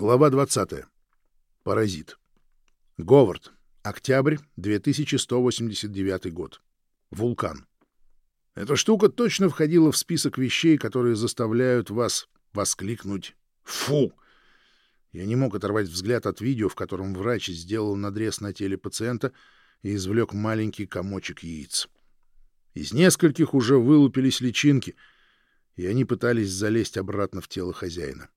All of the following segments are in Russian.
Глава 20. Паразит. Говард. Октябрь 2189 год. Вулкан. Эта штука точно входила в список вещей, которые заставляют вас воскликнуть «Фу!». Я не мог оторвать взгляд от видео, в котором врач сделал надрез на теле пациента и извлек маленький комочек яиц. Из нескольких уже вылупились личинки, и они пытались залезть обратно в тело хозяина.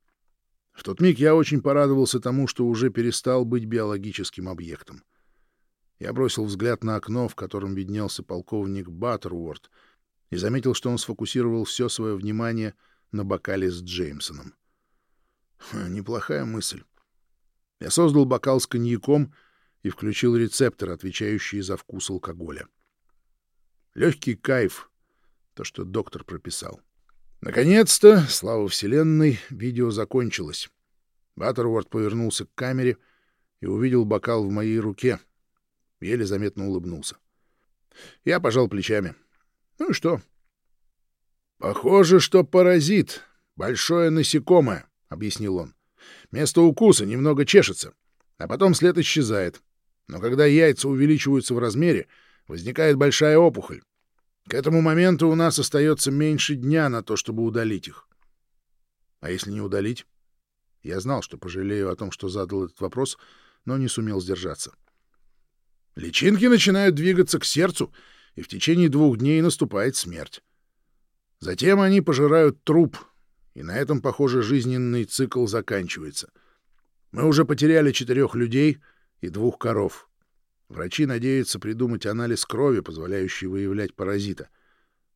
В тот миг я очень порадовался тому, что уже перестал быть биологическим объектом. Я бросил взгляд на окно, в котором виднелся полковник Баттеруорд, и заметил, что он сфокусировал все свое внимание на бокале с Джеймсоном. Неплохая мысль. Я создал бокал с коньяком и включил рецептор, отвечающий за вкус алкоголя. Легкий кайф — то, что доктор прописал. — Наконец-то, слава вселенной, видео закончилось. Баттерворд повернулся к камере и увидел бокал в моей руке. Еле заметно улыбнулся. Я пожал плечами. Ну и что? Похоже, что паразит. Большое насекомое, — объяснил он. Место укуса немного чешется, а потом след исчезает. Но когда яйца увеличиваются в размере, возникает большая опухоль. К этому моменту у нас остается меньше дня на то, чтобы удалить их. А если не удалить? Я знал, что пожалею о том, что задал этот вопрос, но не сумел сдержаться. Личинки начинают двигаться к сердцу, и в течение двух дней наступает смерть. Затем они пожирают труп, и на этом, похоже, жизненный цикл заканчивается. Мы уже потеряли четырех людей и двух коров. Врачи надеются придумать анализ крови, позволяющий выявлять паразита.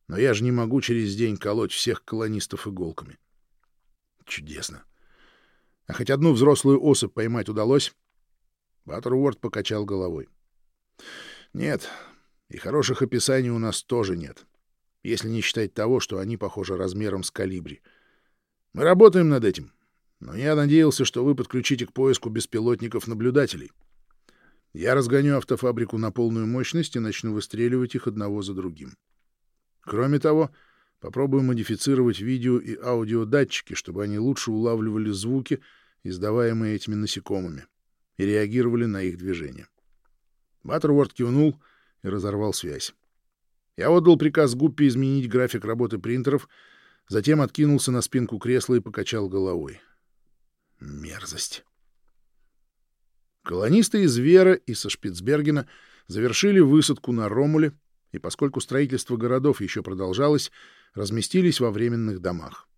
Но я же не могу через день колоть всех колонистов иголками. Чудесно. А хоть одну взрослую особь поймать удалось? Баттеруорд покачал головой. Нет, и хороших описаний у нас тоже нет. Если не считать того, что они, похожи размером с калибри. Мы работаем над этим. Но я надеялся, что вы подключите к поиску беспилотников-наблюдателей. — я разгоню автофабрику на полную мощность и начну выстреливать их одного за другим. Кроме того, попробую модифицировать видео и аудиодатчики, чтобы они лучше улавливали звуки, издаваемые этими насекомыми, и реагировали на их движение. Баттерворд кивнул и разорвал связь. Я отдал приказ Гуппи изменить график работы принтеров, затем откинулся на спинку кресла и покачал головой. Мерзость. Колонисты из Вера и со Шпицбергена завершили высадку на Ромуле, и поскольку строительство городов еще продолжалось, разместились во временных домах.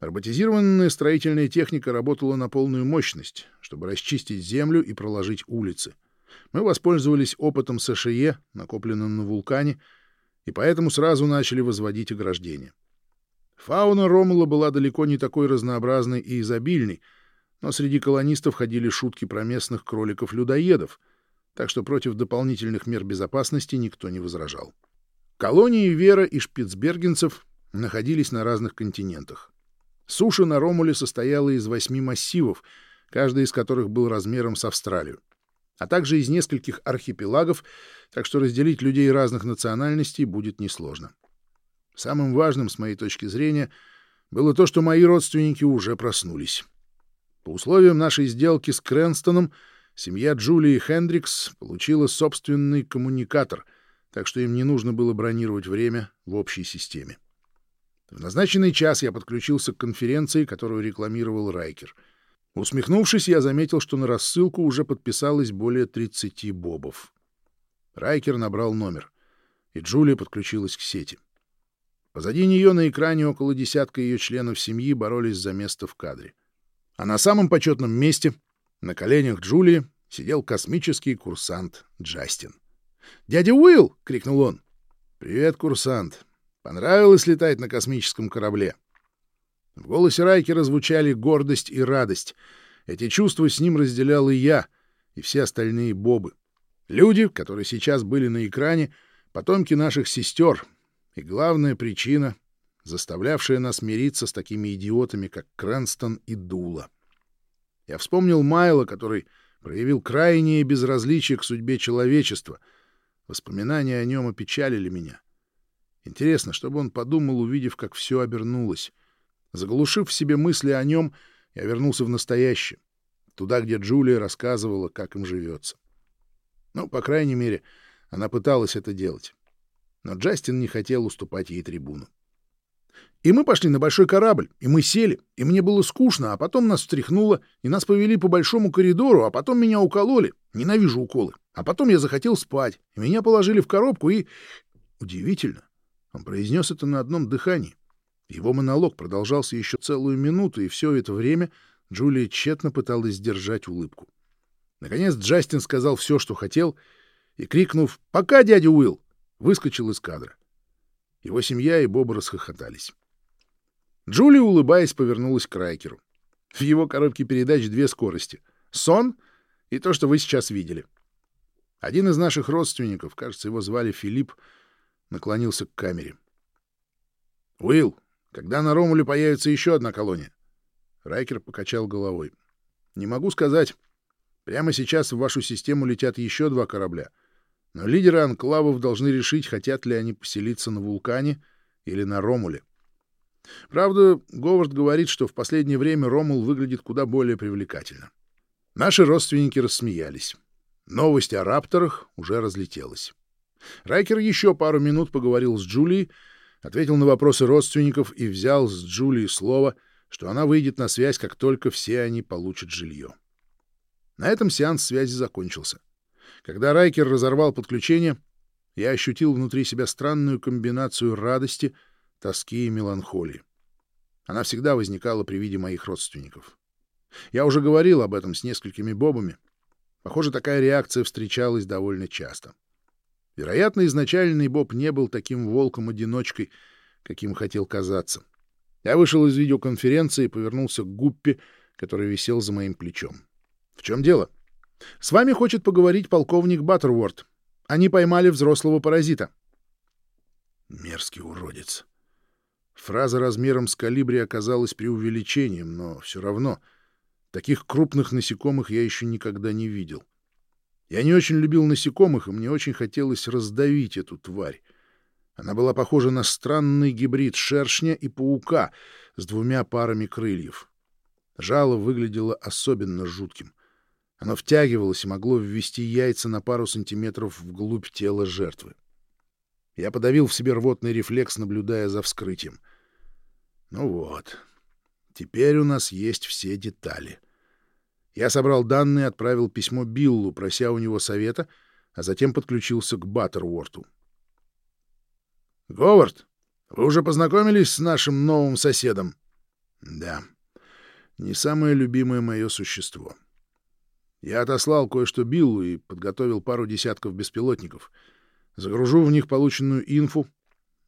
Роботизированная строительная техника работала на полную мощность, чтобы расчистить землю и проложить улицы. Мы воспользовались опытом СШЕ, накопленным на вулкане, и поэтому сразу начали возводить ограждения. Фауна Ромула была далеко не такой разнообразной и изобильной, но среди колонистов ходили шутки про местных кроликов-людоедов, так что против дополнительных мер безопасности никто не возражал. Колонии Вера и шпицбергенцев находились на разных континентах. Суша на Ромуле состояла из восьми массивов, каждый из которых был размером с Австралию, а также из нескольких архипелагов, так что разделить людей разных национальностей будет несложно. Самым важным, с моей точки зрения, было то, что мои родственники уже проснулись. По условиям нашей сделки с Крэнстоном, семья Джулии Хендрикс получила собственный коммуникатор, так что им не нужно было бронировать время в общей системе. В назначенный час я подключился к конференции, которую рекламировал Райкер. Усмехнувшись, я заметил, что на рассылку уже подписалось более 30 бобов. Райкер набрал номер, и Джулия подключилась к сети. Позади нее на экране около десятка ее членов семьи боролись за место в кадре. А на самом почетном месте, на коленях Джулии, сидел космический курсант Джастин. «Дядя Уилл!» — крикнул он. «Привет, курсант. Понравилось летать на космическом корабле?» В голосе Райкера звучали гордость и радость. Эти чувства с ним разделял и я, и все остальные бобы. Люди, которые сейчас были на экране, потомки наших сестер, и главная причина заставлявшая нас мириться с такими идиотами, как Крэнстон и Дула. Я вспомнил Майла, который проявил крайнее безразличие к судьбе человечества. Воспоминания о нем опечалили меня. Интересно, что бы он подумал, увидев, как все обернулось. Заглушив в себе мысли о нем, я вернулся в настоящее. туда, где Джулия рассказывала, как им живется. Ну, по крайней мере, она пыталась это делать. Но Джастин не хотел уступать ей трибуну. И мы пошли на большой корабль, и мы сели, и мне было скучно, а потом нас встряхнуло, и нас повели по большому коридору, а потом меня укололи. Ненавижу уколы. А потом я захотел спать, и меня положили в коробку, и... Удивительно. Он произнес это на одном дыхании. Его монолог продолжался еще целую минуту, и все это время Джулия тщетно пыталась сдержать улыбку. Наконец Джастин сказал все, что хотел, и, крикнув «Пока, дядя Уилл!», выскочил из кадра. Его семья и Боба расхохотались. Джулия, улыбаясь, повернулась к Райкеру. В его коробке передач две скорости — сон и то, что вы сейчас видели. Один из наших родственников, кажется, его звали Филипп, наклонился к камере. — Уилл, когда на Ромуле появится еще одна колония? Райкер покачал головой. — Не могу сказать. Прямо сейчас в вашу систему летят еще два корабля. Но лидеры анклавов должны решить, хотят ли они поселиться на вулкане или на Ромуле. Правда, Говард говорит, что в последнее время Ромул выглядит куда более привлекательно. Наши родственники рассмеялись. Новость о рапторах уже разлетелась. Райкер еще пару минут поговорил с Джулией, ответил на вопросы родственников и взял с Джулией слово, что она выйдет на связь, как только все они получат жилье. На этом сеанс связи закончился. Когда Райкер разорвал подключение, я ощутил внутри себя странную комбинацию радости, тоски и меланхолии. Она всегда возникала при виде моих родственников. Я уже говорил об этом с несколькими бобами. Похоже, такая реакция встречалась довольно часто. Вероятно, изначальный Боб не был таким волком-одиночкой, каким хотел казаться. Я вышел из видеоконференции и повернулся к Гуппе, который висел за моим плечом. — В чем дело? — С вами хочет поговорить полковник Баттерворд. Они поймали взрослого паразита. Мерзкий уродец. Фраза размером с калибри оказалась преувеличением, но все равно таких крупных насекомых я еще никогда не видел. Я не очень любил насекомых, и мне очень хотелось раздавить эту тварь. Она была похожа на странный гибрид шершня и паука с двумя парами крыльев. Жало выглядело особенно жутким. Оно втягивалось и могло ввести яйца на пару сантиметров вглубь тела жертвы. Я подавил в себе рвотный рефлекс, наблюдая за вскрытием. Ну вот, теперь у нас есть все детали. Я собрал данные и отправил письмо Биллу, прося у него совета, а затем подключился к Баттерворту. «Говард, вы уже познакомились с нашим новым соседом?» «Да, не самое любимое мое существо». Я отослал кое-что Биллу и подготовил пару десятков беспилотников. Загружу в них полученную инфу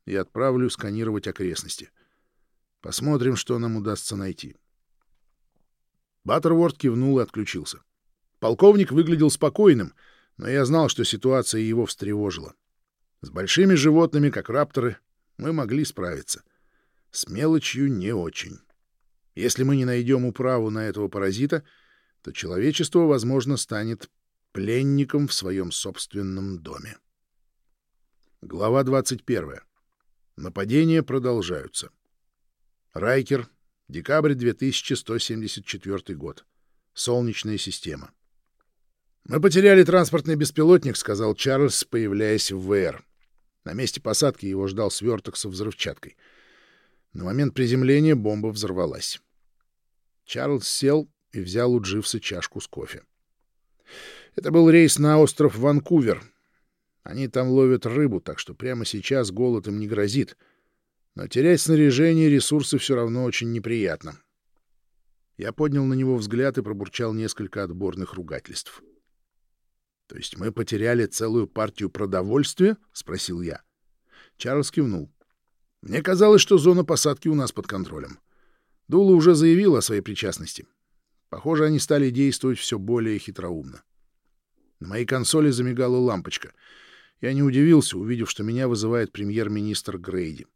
и отправлю сканировать окрестности. Посмотрим, что нам удастся найти. Баттерворд кивнул и отключился. Полковник выглядел спокойным, но я знал, что ситуация его встревожила. С большими животными, как рапторы, мы могли справиться. С мелочью не очень. Если мы не найдем управу на этого паразита — то человечество, возможно, станет пленником в своем собственном доме. Глава 21. Нападения продолжаются. Райкер, декабрь 2174 год. Солнечная система. «Мы потеряли транспортный беспилотник», — сказал Чарльз, появляясь в ВР. На месте посадки его ждал сверток со взрывчаткой. На момент приземления бомба взорвалась. Чарльз сел и взял у Дживса чашку с кофе. Это был рейс на остров Ванкувер. Они там ловят рыбу, так что прямо сейчас голод им не грозит. Но терять снаряжение и ресурсы все равно очень неприятно. Я поднял на него взгляд и пробурчал несколько отборных ругательств. — То есть мы потеряли целую партию продовольствия? — спросил я. Чарльз кивнул. — Мне казалось, что зона посадки у нас под контролем. Дула уже заявила о своей причастности. — Похоже, они стали действовать все более хитроумно. На моей консоли замигала лампочка. Я не удивился, увидев, что меня вызывает премьер-министр Грейди.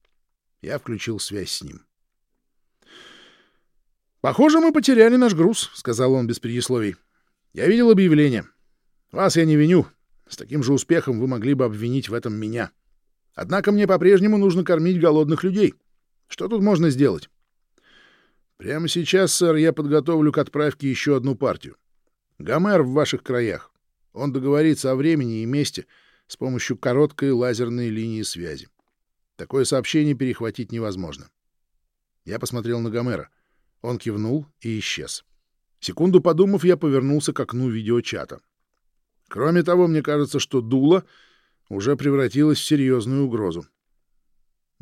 Я включил связь с ним. «Похоже, мы потеряли наш груз», — сказал он без предисловий. «Я видел объявление. Вас я не виню. С таким же успехом вы могли бы обвинить в этом меня. Однако мне по-прежнему нужно кормить голодных людей. Что тут можно сделать?» Прямо сейчас, сэр, я подготовлю к отправке еще одну партию. Гомер в ваших краях. Он договорится о времени и месте с помощью короткой лазерной линии связи. Такое сообщение перехватить невозможно. Я посмотрел на Гомера. Он кивнул и исчез. Секунду подумав, я повернулся к окну видеочата. Кроме того, мне кажется, что дуло уже превратилось в серьезную угрозу.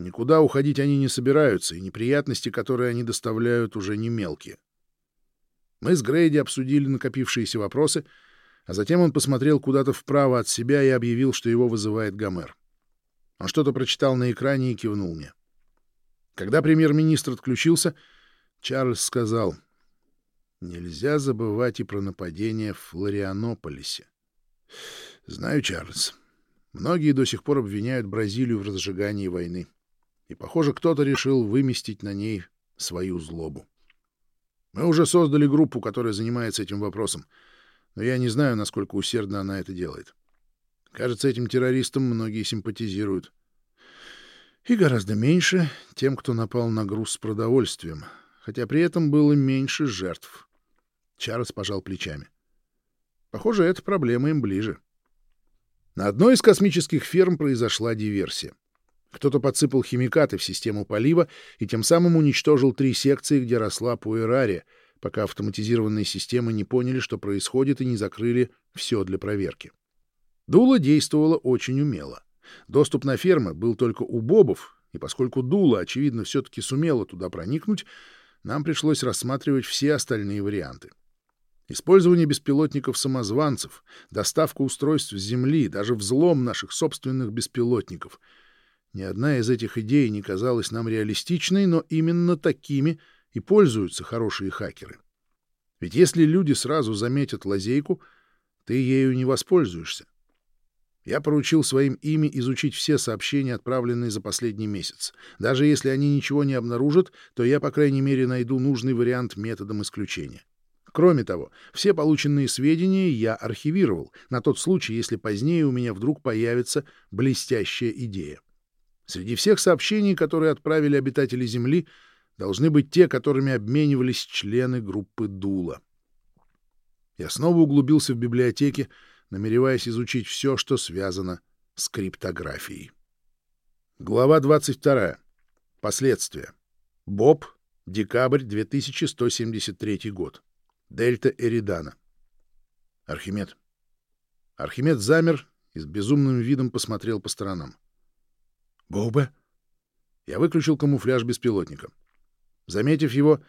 Никуда уходить они не собираются, и неприятности, которые они доставляют, уже не мелкие. Мы с Грейди обсудили накопившиеся вопросы, а затем он посмотрел куда-то вправо от себя и объявил, что его вызывает Гомер. Он что-то прочитал на экране и кивнул мне. Когда премьер-министр отключился, Чарльз сказал, «Нельзя забывать и про нападение в Флорианополисе». «Знаю, Чарльз. Многие до сих пор обвиняют Бразилию в разжигании войны. И, похоже, кто-то решил выместить на ней свою злобу. Мы уже создали группу, которая занимается этим вопросом, но я не знаю, насколько усердно она это делает. Кажется, этим террористам многие симпатизируют. И гораздо меньше тем, кто напал на груз с продовольствием, хотя при этом было меньше жертв. Чарльз пожал плечами. Похоже, эта проблема им ближе. На одной из космических ферм произошла диверсия. Кто-то подсыпал химикаты в систему полива и тем самым уничтожил три секции, где росла пуэрария, пока автоматизированные системы не поняли, что происходит, и не закрыли все для проверки. Дуло действовало очень умело. Доступ на фермы был только у бобов, и поскольку Дула, очевидно, все-таки сумела туда проникнуть, нам пришлось рассматривать все остальные варианты. Использование беспилотников-самозванцев, доставка устройств с Земли, даже взлом наших собственных беспилотников — ни одна из этих идей не казалась нам реалистичной, но именно такими и пользуются хорошие хакеры. Ведь если люди сразу заметят лазейку, ты ею не воспользуешься. Я поручил своим ими изучить все сообщения, отправленные за последний месяц. Даже если они ничего не обнаружат, то я, по крайней мере, найду нужный вариант методом исключения. Кроме того, все полученные сведения я архивировал, на тот случай, если позднее у меня вдруг появится блестящая идея. Среди всех сообщений, которые отправили обитатели Земли, должны быть те, которыми обменивались члены группы Дула. Я снова углубился в библиотеке, намереваясь изучить все, что связано с криптографией. Глава 22. Последствия. Боб. Декабрь 2173 год. Дельта Эридана. Архимед. Архимед замер и с безумным видом посмотрел по сторонам. «Боубе?» Я выключил камуфляж беспилотника. Заметив его,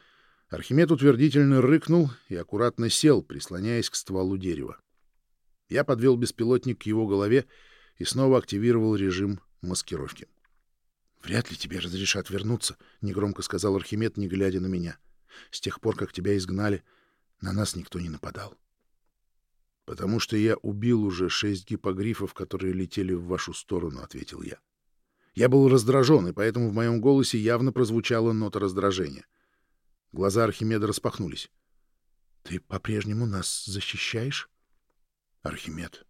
Архимед утвердительно рыкнул и аккуратно сел, прислоняясь к стволу дерева. Я подвел беспилотник к его голове и снова активировал режим маскировки. «Вряд ли тебе разрешат вернуться», — негромко сказал Архимед, не глядя на меня. «С тех пор, как тебя изгнали, на нас никто не нападал». «Потому что я убил уже шесть гипогрифов, которые летели в вашу сторону», — ответил я. Я был раздражен, и поэтому в моем голосе явно прозвучала нота раздражения. Глаза Архимеда распахнулись. — Ты по-прежнему нас защищаешь? — Архимед,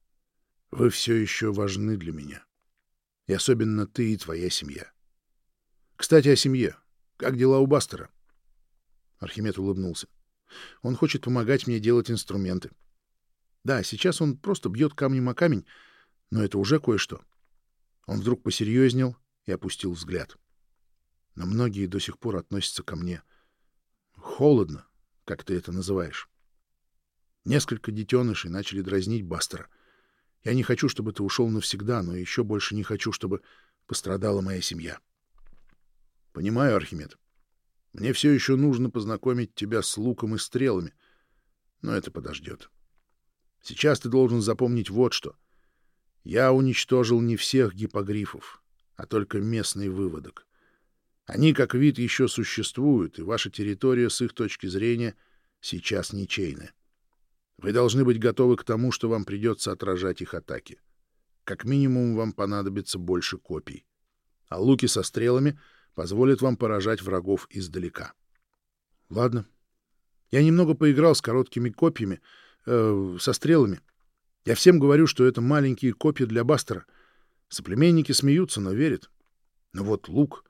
вы все еще важны для меня. И особенно ты и твоя семья. Кстати, о семье. Как дела у Бастера? Архимед улыбнулся. Он хочет помогать мне делать инструменты. Да, сейчас он просто бьет камнем о камень, но это уже кое-что. Он вдруг посерьезнел и опустил взгляд. Но многие до сих пор относятся ко мне холодно, как ты это называешь. Несколько детенышей начали дразнить Бастера. Я не хочу, чтобы ты ушел навсегда, но еще больше не хочу, чтобы пострадала моя семья. Понимаю, Архимед. Мне все еще нужно познакомить тебя с луком и стрелами, но это подождет. Сейчас ты должен запомнить вот что. Я уничтожил не всех гипогрифов, а только местный выводок. Они, как вид, еще существуют, и ваша территория, с их точки зрения, сейчас ничейная. Вы должны быть готовы к тому, что вам придется отражать их атаки. Как минимум, вам понадобится больше копий. А луки со стрелами позволят вам поражать врагов издалека. Ладно. Я немного поиграл с короткими копьями, э, со стрелами. Я всем говорю, что это маленькие копья для Бастера. Соплеменники смеются, но верят. Но вот лук...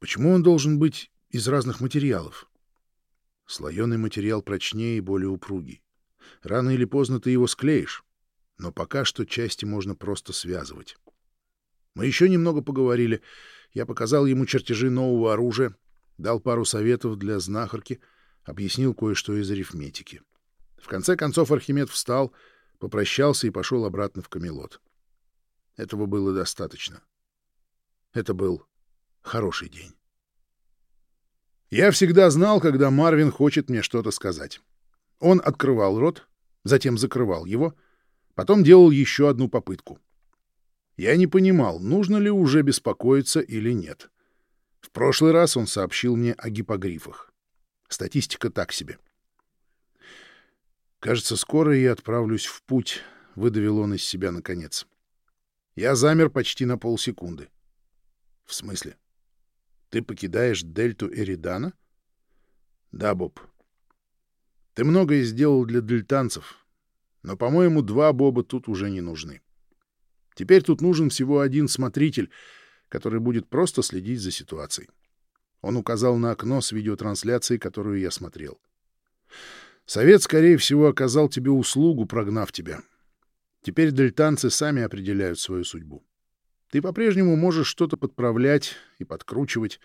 Почему он должен быть из разных материалов? Слоеный материал прочнее и более упругий. Рано или поздно ты его склеишь, но пока что части можно просто связывать. Мы еще немного поговорили. Я показал ему чертежи нового оружия, дал пару советов для знахарки, объяснил кое-что из арифметики. В конце концов Архимед встал, попрощался и пошел обратно в Камелот. Этого было достаточно. Это был хороший день. Я всегда знал, когда Марвин хочет мне что-то сказать. Он открывал рот, затем закрывал его, потом делал еще одну попытку. Я не понимал, нужно ли уже беспокоиться или нет. В прошлый раз он сообщил мне о гипогрифах. Статистика так себе. «Кажется, скоро я отправлюсь в путь», — выдавил он из себя наконец. Я замер почти на полсекунды. «В смысле? Ты покидаешь дельту Эридана?» «Да, Боб. Ты многое сделал для дельтанцев, но, по-моему, два Боба тут уже не нужны. Теперь тут нужен всего один смотритель, который будет просто следить за ситуацией. Он указал на окно с видеотрансляцией, которую я смотрел. Совет, скорее всего, оказал тебе услугу, прогнав тебя. Теперь дельтанцы сами определяют свою судьбу. Ты по-прежнему можешь что-то подправлять и подкручивать,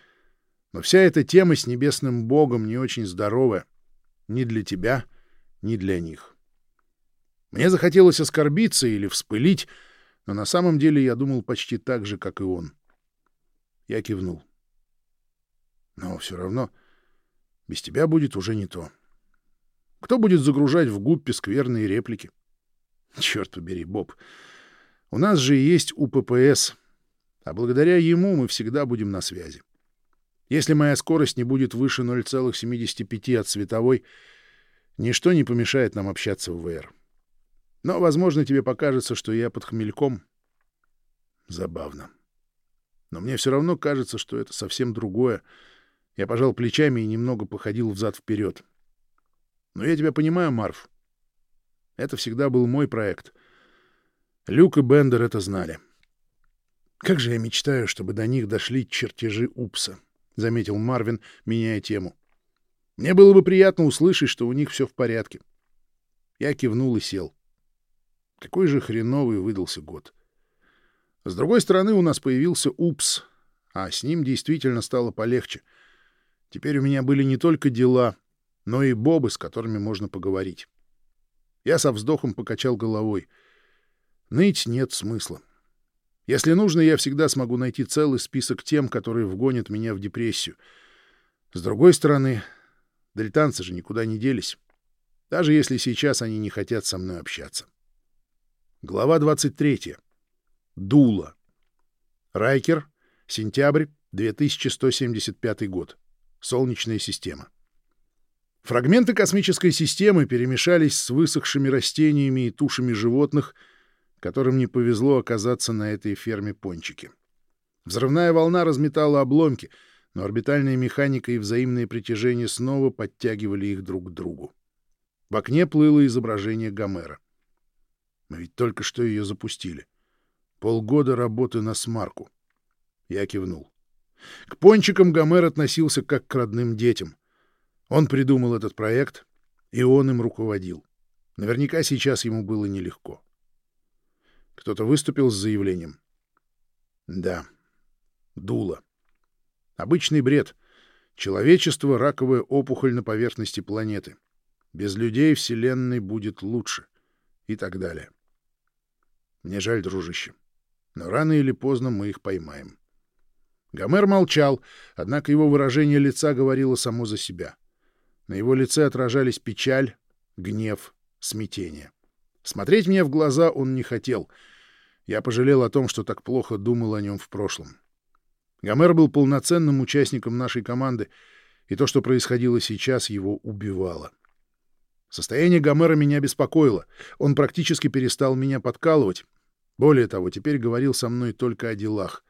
но вся эта тема с небесным богом не очень здоровая. Ни для тебя, ни для них. Мне захотелось оскорбиться или вспылить, но на самом деле я думал почти так же, как и он. Я кивнул. Но все равно без тебя будет уже не то. Кто будет загружать в гуппе скверные реплики? Черт побери, Боб. У нас же есть УППС, а благодаря ему мы всегда будем на связи. Если моя скорость не будет выше 0,75 от световой, ничто не помешает нам общаться в ВР. Но, возможно, тебе покажется, что я под хмельком. Забавно. Но мне все равно кажется, что это совсем другое. Я пожал плечами и немного походил взад-вперед. Но я тебя понимаю, Марф. Это всегда был мой проект. Люк и Бендер это знали. Как же я мечтаю, чтобы до них дошли чертежи УПСа, — заметил Марвин, меняя тему. Мне было бы приятно услышать, что у них все в порядке. Я кивнул и сел. Какой же хреновый выдался год. С другой стороны, у нас появился УПС, а с ним действительно стало полегче. Теперь у меня были не только дела, но и бобы, с которыми можно поговорить. Я со вздохом покачал головой. Ныть нет смысла. Если нужно, я всегда смогу найти целый список тем, которые вгонят меня в депрессию. С другой стороны, дельтанцы же никуда не делись, даже если сейчас они не хотят со мной общаться. Глава 23. Дула. Райкер. Сентябрь 2175 год. Солнечная система. Фрагменты космической системы перемешались с высохшими растениями и тушами животных, которым не повезло оказаться на этой ферме пончики. Взрывная волна разметала обломки, но орбитальная механика и взаимное притяжение снова подтягивали их друг к другу. В окне плыло изображение Гомера. Мы ведь только что ее запустили. Полгода работы на смарку. Я кивнул. К пончикам Гомер относился как к родным детям. Он придумал этот проект, и он им руководил. Наверняка сейчас ему было нелегко. Кто-то выступил с заявлением. Да. Дуло. Обычный бред. Человечество — раковая опухоль на поверхности планеты. Без людей Вселенной будет лучше. И так далее. Мне жаль, дружище. Но рано или поздно мы их поймаем. Гомер молчал, однако его выражение лица говорило само за себя. На его лице отражались печаль, гнев, смятение. Смотреть мне в глаза он не хотел. Я пожалел о том, что так плохо думал о нем в прошлом. Гомер был полноценным участником нашей команды, и то, что происходило сейчас, его убивало. Состояние Гомера меня беспокоило. Он практически перестал меня подкалывать. Более того, теперь говорил со мной только о делах.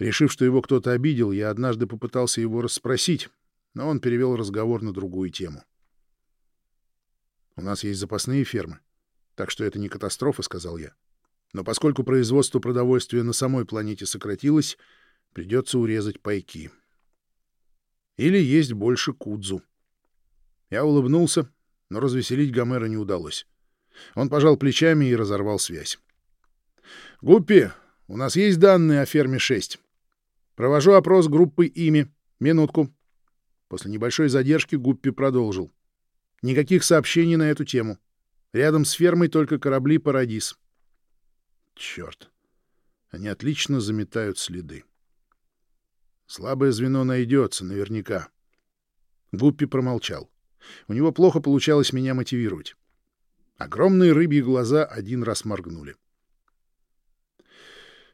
Решив, что его кто-то обидел, я однажды попытался его расспросить, но он перевел разговор на другую тему. «У нас есть запасные фермы, так что это не катастрофа», — сказал я. «Но поскольку производство продовольствия на самой планете сократилось, придется урезать пайки. Или есть больше кудзу». Я улыбнулся, Но развеселить Гомера не удалось. Он пожал плечами и разорвал связь. «Гуппи, у нас есть данные о ферме 6. Провожу опрос группы ими. Минутку». После небольшой задержки Гуппи продолжил. «Никаких сообщений на эту тему. Рядом с фермой только корабли «Парадис». Черт. Они отлично заметают следы. Слабое звено найдется, наверняка. Гуппи промолчал. У него плохо получалось меня мотивировать. Огромные рыбьи глаза один раз моргнули.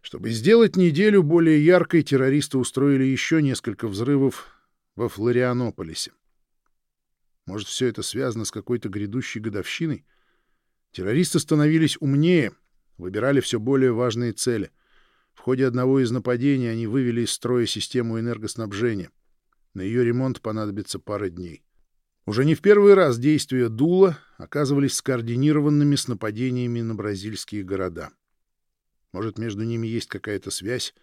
Чтобы сделать неделю более яркой, террористы устроили еще несколько взрывов во Флорианополисе. Может, все это связано с какой-то грядущей годовщиной? Террористы становились умнее, выбирали все более важные цели. В ходе одного из нападений они вывели из строя систему энергоснабжения. На ее ремонт понадобится пара дней. Уже не в первый раз действия Дула оказывались скоординированными с нападениями на бразильские города. Может, между ними есть какая-то связь?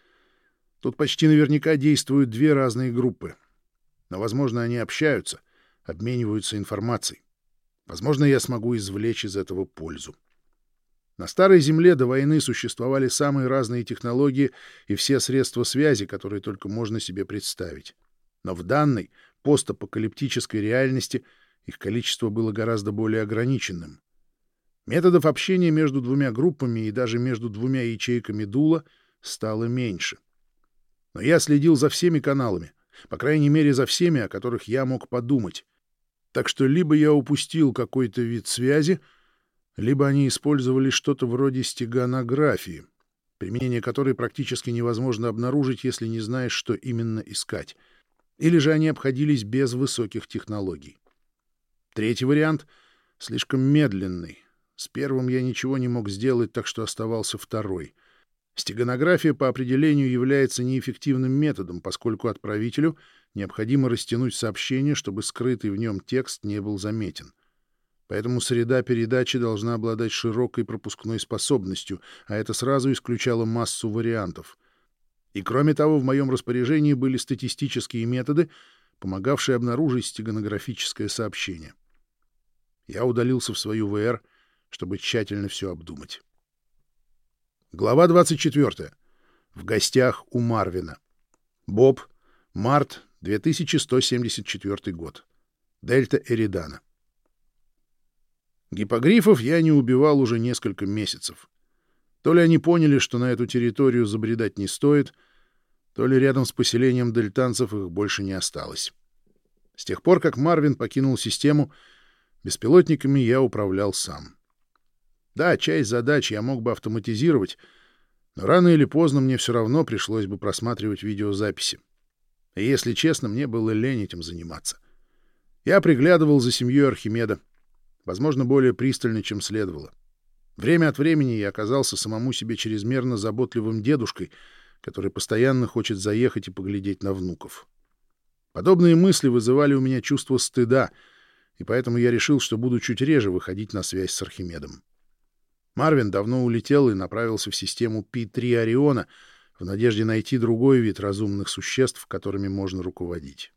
Тут почти наверняка действуют две разные группы. Но, возможно, они общаются, обмениваются информацией. Возможно, я смогу извлечь из этого пользу. На Старой Земле до войны существовали самые разные технологии и все средства связи, которые только можно себе представить. Но в данной, постапокалиптической реальности их количество было гораздо более ограниченным. Методов общения между двумя группами и даже между двумя ячейками дула стало меньше. Но я следил за всеми каналами, по крайней мере, за всеми, о которых я мог подумать. Так что либо я упустил какой-то вид связи, либо они использовали что-то вроде стеганографии, применение которой практически невозможно обнаружить, если не знаешь, что именно искать — или же они обходились без высоких технологий. Третий вариант — слишком медленный. С первым я ничего не мог сделать, так что оставался второй. Стеганография по определению является неэффективным методом, поскольку отправителю необходимо растянуть сообщение, чтобы скрытый в нем текст не был заметен. Поэтому среда передачи должна обладать широкой пропускной способностью, а это сразу исключало массу вариантов. И кроме того, в моем распоряжении были статистические методы, помогавшие обнаружить стеганографическое сообщение. Я удалился в свою ВР, чтобы тщательно все обдумать. Глава 24. В гостях у Марвина. Боб. Март 2174 год. Дельта Эридана. Гипогрифов я не убивал уже несколько месяцев. То ли они поняли, что на эту территорию забредать не стоит, то ли рядом с поселением дельтанцев их больше не осталось. С тех пор, как Марвин покинул систему, беспилотниками я управлял сам. Да, часть задач я мог бы автоматизировать, но рано или поздно мне все равно пришлось бы просматривать видеозаписи. И, если честно, мне было лень этим заниматься. Я приглядывал за семьей Архимеда, возможно, более пристально, чем следовало. Время от времени я оказался самому себе чрезмерно заботливым дедушкой, который постоянно хочет заехать и поглядеть на внуков. Подобные мысли вызывали у меня чувство стыда, и поэтому я решил, что буду чуть реже выходить на связь с Архимедом. Марвин давно улетел и направился в систему Пи-3 Ориона в надежде найти другой вид разумных существ, которыми можно руководить.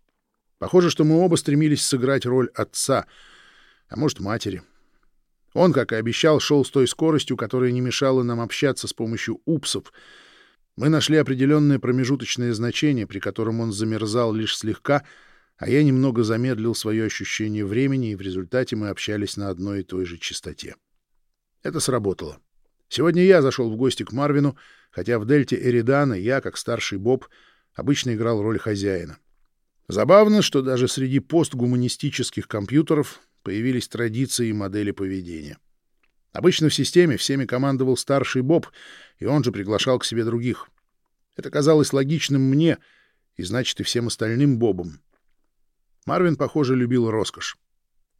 Похоже, что мы оба стремились сыграть роль отца, а может, матери — он, как и обещал, шел с той скоростью, которая не мешала нам общаться с помощью упсов. Мы нашли определенное промежуточное значение, при котором он замерзал лишь слегка, а я немного замедлил свое ощущение времени, и в результате мы общались на одной и той же частоте. Это сработало. Сегодня я зашел в гости к Марвину, хотя в дельте Эридана я, как старший Боб, обычно играл роль хозяина. Забавно, что даже среди постгуманистических компьютеров появились традиции и модели поведения. Обычно в системе всеми командовал старший Боб, и он же приглашал к себе других. Это казалось логичным мне, и значит и всем остальным Бобам. Марвин, похоже, любил роскошь.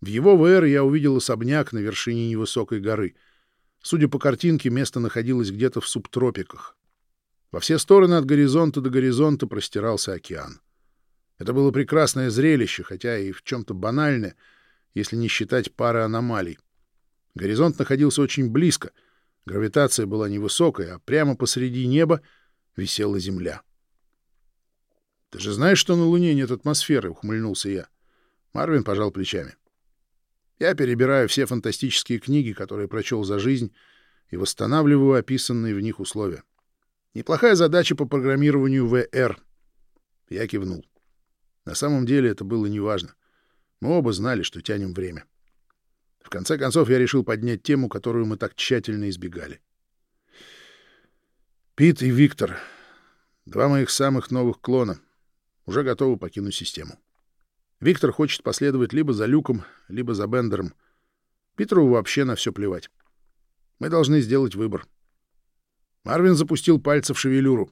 В его ВР я увидел особняк на вершине невысокой горы. Судя по картинке, место находилось где-то в субтропиках. Во все стороны от горизонта до горизонта простирался океан. Это было прекрасное зрелище, хотя и в чем-то банальное — если не считать пары аномалий. Горизонт находился очень близко, гравитация была невысокая, а прямо посреди неба висела Земля. — Ты же знаешь, что на Луне нет атмосферы? — ухмыльнулся я. Марвин пожал плечами. Я перебираю все фантастические книги, которые прочел за жизнь, и восстанавливаю описанные в них условия. Неплохая задача по программированию VR. Я кивнул. На самом деле это было неважно. Мы оба знали, что тянем время. В конце концов, я решил поднять тему, которую мы так тщательно избегали. Пит и Виктор, два моих самых новых клона, уже готовы покинуть систему. Виктор хочет последовать либо за Люком, либо за Бендером. Питеру вообще на все плевать. Мы должны сделать выбор. Марвин запустил пальцы в шевелюру.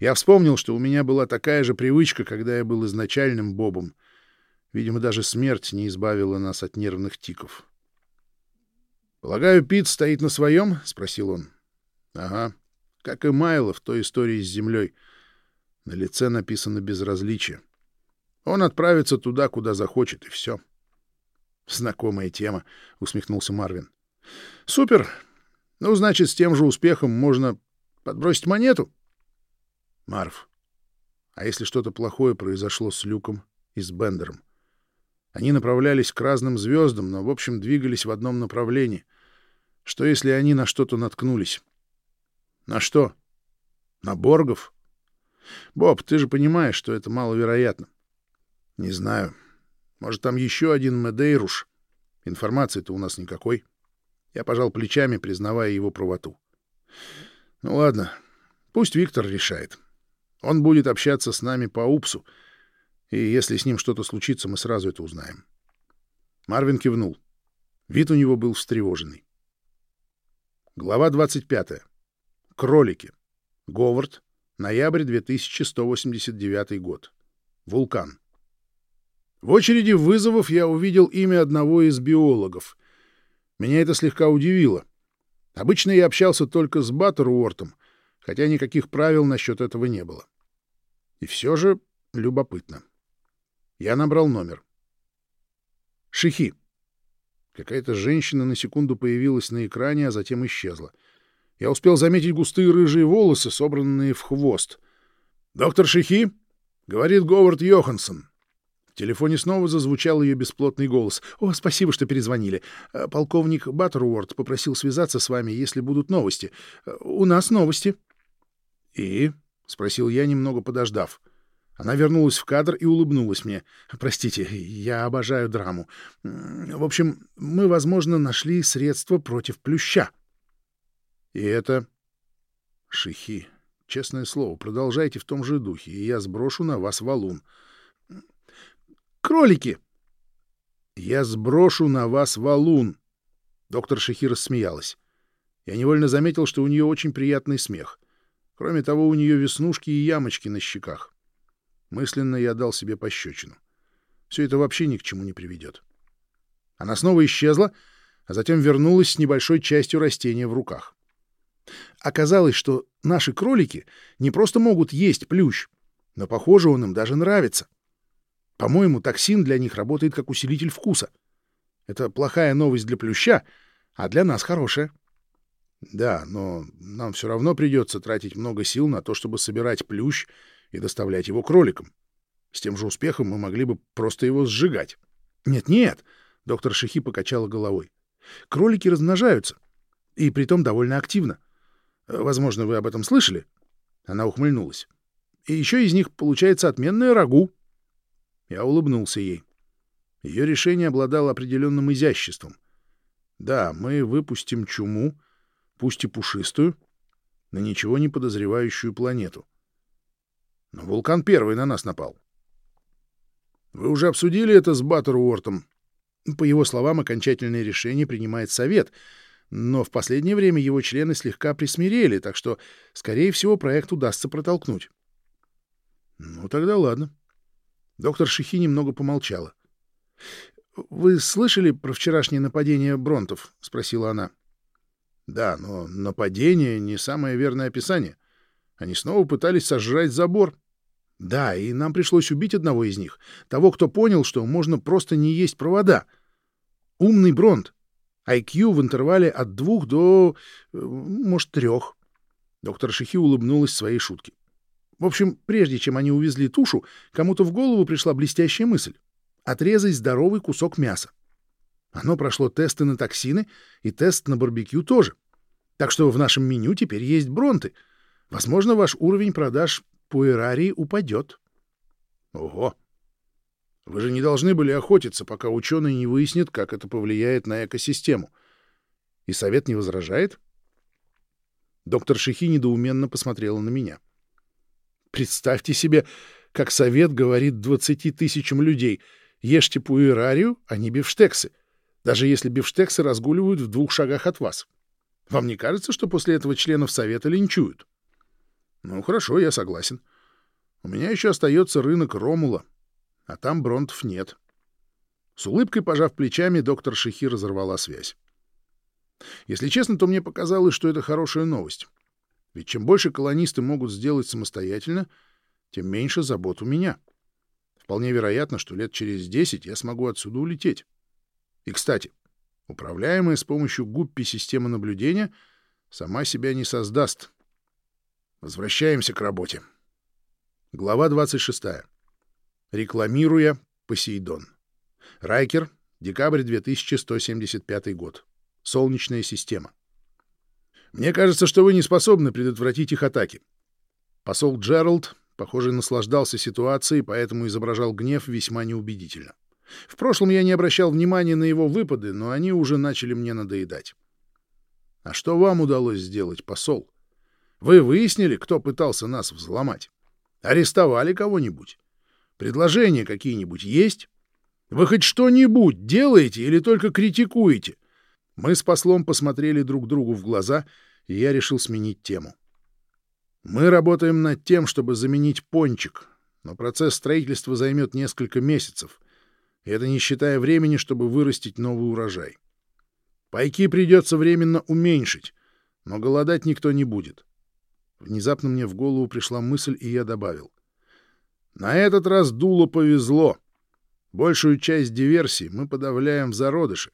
Я вспомнил, что у меня была такая же привычка, когда я был изначальным Бобом. Видимо, даже смерть не избавила нас от нервных тиков. «Полагаю, Пит стоит на своем?» — спросил он. «Ага. Как и Майло в той истории с землей. На лице написано «безразличие». Он отправится туда, куда захочет, и все. Знакомая тема, усмехнулся Марвин. Супер. Ну, значит, с тем же успехом можно подбросить монету. Марв, а если что-то плохое произошло с Люком и с Бендером? Они направлялись к разным звездам, но, в общем, двигались в одном направлении. Что, если они на что-то наткнулись? На что? На Боргов? Боб, ты же понимаешь, что это маловероятно. Не знаю. Может, там еще один Медейруш? Информации-то у нас никакой. Я пожал плечами, признавая его правоту. Ну ладно, пусть Виктор решает. Он будет общаться с нами по УПСу, и если с ним что-то случится, мы сразу это узнаем. Марвин кивнул. Вид у него был встревоженный. Глава 25. Кролики. Говард. Ноябрь 2189 год. Вулкан. В очереди вызовов я увидел имя одного из биологов. Меня это слегка удивило. Обычно я общался только с Баттеруортом, хотя никаких правил насчет этого не было. И все же любопытно. Я набрал номер. Шихи. Какая-то женщина на секунду появилась на экране, а затем исчезла. Я успел заметить густые рыжие волосы, собранные в хвост. «Доктор Шихи?» — говорит Говард Йоханссон. В телефоне снова зазвучал ее бесплотный голос. «О, спасибо, что перезвонили. Э, полковник Баттеруорд попросил связаться с вами, если будут новости. Э, у нас новости». «И?» — спросил я, немного подождав. Она вернулась в кадр и улыбнулась мне. «Простите, я обожаю драму. В общем, мы, возможно, нашли средства против плюща». «И это...» «Шихи, честное слово, продолжайте в том же духе, и я сброшу на вас валун». Кролики!» «Я сброшу на вас валун!» Доктор Шахи рассмеялась. Я невольно заметил, что у нее очень приятный смех. Кроме того, у нее веснушки и ямочки на щеках. Мысленно я дал себе пощечину. Все это вообще ни к чему не приведет. Она снова исчезла, а затем вернулась с небольшой частью растения в руках. Оказалось, что наши кролики не просто могут есть плющ, но, похоже, он им даже нравится. По-моему, токсин для них работает как усилитель вкуса. Это плохая новость для плюща, а для нас хорошая. Да, но нам все равно придется тратить много сил на то, чтобы собирать плющ и доставлять его кроликам. С тем же успехом мы могли бы просто его сжигать. Нет-нет, доктор Шихи покачала головой. Кролики размножаются, и притом довольно активно. Возможно, вы об этом слышали? Она ухмыльнулась. И еще из них получается отменное рагу. Я улыбнулся ей. Ее решение обладало определенным изяществом. Да, мы выпустим чуму, пусть и пушистую, на ничего не подозревающую планету. Но вулкан первый на нас напал. Вы уже обсудили это с Баттеруортом? По его словам, окончательное решение принимает Совет, но в последнее время его члены слегка присмирели, так что, скорее всего, проект удастся протолкнуть. Ну, тогда ладно. Доктор Шихи немного помолчала. — Вы слышали про вчерашнее нападение Бронтов? — спросила она. — Да, но нападение — не самое верное описание. Они снова пытались сожрать забор. Да, и нам пришлось убить одного из них, того, кто понял, что можно просто не есть провода. Умный Бронт. IQ в интервале от двух до, э, может, трех. Доктор Шихи улыбнулась своей шутке. В общем, прежде чем они увезли тушу, кому-то в голову пришла блестящая мысль — отрезать здоровый кусок мяса. Оно прошло тесты на токсины и тест на барбекю тоже. Так что в нашем меню теперь есть бронты. Возможно, ваш уровень продаж пуэрарии упадет. Ого! Вы же не должны были охотиться, пока ученые не выяснят, как это повлияет на экосистему. И совет не возражает? Доктор Шихи недоуменно посмотрела на меня. Представьте себе, как совет говорит двадцати тысячам людей «Ешьте пуэрарию, а не бифштексы», даже если бифштексы разгуливают в двух шагах от вас. Вам не кажется, что после этого членов совета линчуют? Ну, хорошо, я согласен. У меня еще остается рынок Ромула, а там бронтов нет. С улыбкой, пожав плечами, доктор Шихи разорвала связь. Если честно, то мне показалось, что это хорошая новость. Ведь чем больше колонисты могут сделать самостоятельно, тем меньше забот у меня. Вполне вероятно, что лет через десять я смогу отсюда улететь. И, кстати, управляемая с помощью гуппи система наблюдения сама себя не создаст. Возвращаемся к работе. Глава 26. Рекламируя Посейдон. Райкер, декабрь 2175 год. Солнечная система. Мне кажется, что вы не способны предотвратить их атаки. Посол Джеральд, похоже, наслаждался ситуацией, поэтому изображал гнев весьма неубедительно. В прошлом я не обращал внимания на его выпады, но они уже начали мне надоедать. А что вам удалось сделать, посол? Вы выяснили, кто пытался нас взломать? Арестовали кого-нибудь? Предложения какие-нибудь есть? Вы хоть что-нибудь делаете или только критикуете? Мы с послом посмотрели друг другу в глаза, и я решил сменить тему. Мы работаем над тем, чтобы заменить пончик, но процесс строительства займет несколько месяцев, и это не считая времени, чтобы вырастить новый урожай. Пайки придется временно уменьшить, но голодать никто не будет. Внезапно мне в голову пришла мысль, и я добавил. На этот раз дуло повезло. Большую часть диверсий мы подавляем в зародыше,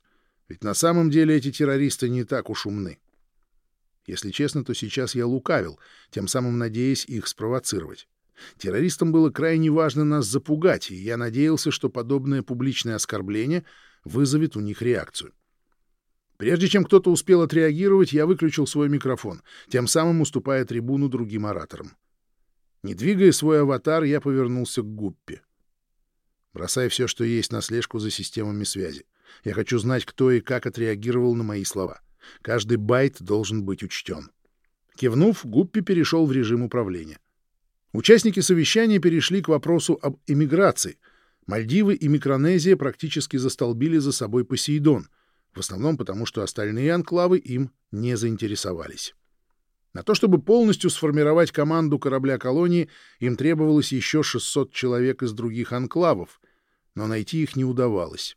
ведь на самом деле эти террористы не так уж умны. Если честно, то сейчас я лукавил, тем самым надеясь их спровоцировать. Террористам было крайне важно нас запугать, и я надеялся, что подобное публичное оскорбление вызовет у них реакцию. Прежде чем кто-то успел отреагировать, я выключил свой микрофон, тем самым уступая трибуну другим ораторам. Не двигая свой аватар, я повернулся к Гуппе. Бросая все, что есть на слежку за системами связи. Я хочу знать, кто и как отреагировал на мои слова. Каждый байт должен быть учтен. Кивнув, Гуппи перешел в режим управления. Участники совещания перешли к вопросу об эмиграции. Мальдивы и Микронезия практически застолбили за собой Посейдон, в основном потому, что остальные анклавы им не заинтересовались. На то, чтобы полностью сформировать команду корабля-колонии, им требовалось еще 600 человек из других анклавов, но найти их не удавалось.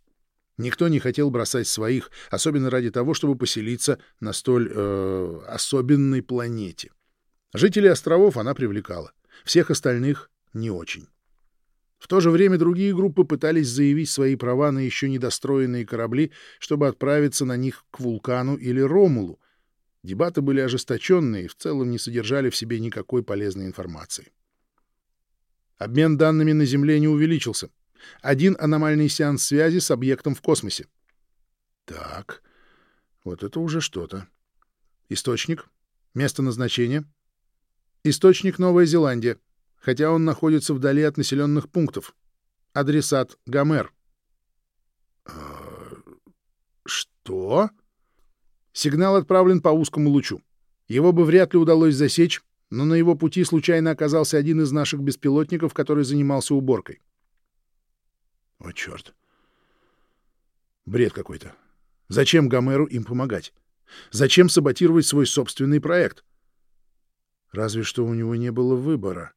Никто не хотел бросать своих, особенно ради того, чтобы поселиться на столь э, особенной планете. Жителей островов она привлекала, всех остальных — не очень. В то же время другие группы пытались заявить свои права на еще недостроенные корабли, чтобы отправиться на них к Вулкану или Ромулу, Дебаты были ожесточенные и в целом не содержали в себе никакой полезной информации. Обмен данными на Земле не увеличился. Один аномальный сеанс связи с объектом в космосе. Так, вот это уже что-то. Источник? Место назначения? Источник Новая Зеландия, хотя он находится вдали от населенных пунктов. Адресат Гомер. А, что? Сигнал отправлен по узкому лучу. Его бы вряд ли удалось засечь, но на его пути случайно оказался один из наших беспилотников, который занимался уборкой. О, черт. Бред какой-то. Зачем Гомеру им помогать? Зачем саботировать свой собственный проект? Разве что у него не было выбора.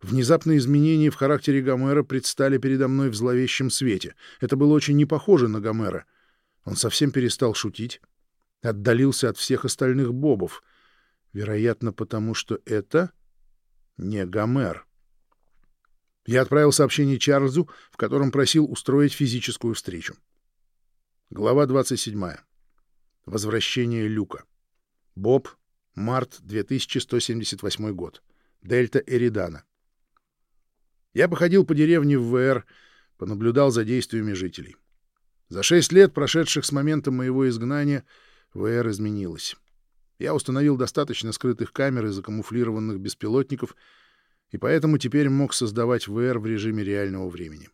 Внезапные изменения в характере Гомера предстали передо мной в зловещем свете. Это было очень не похоже на Гомера. Он совсем перестал шутить, отдалился от всех остальных бобов. Вероятно, потому что это не Гомер. Я отправил сообщение Чарльзу, в котором просил устроить физическую встречу. Глава 27. Возвращение Люка. Боб, март 2178 год. Дельта Эридана. Я походил по деревне в ВР, понаблюдал за действиями жителей. За шесть лет, прошедших с момента моего изгнания, ВР изменилась. Я установил достаточно скрытых камер и закамуфлированных беспилотников, и поэтому теперь мог создавать ВР в режиме реального времени.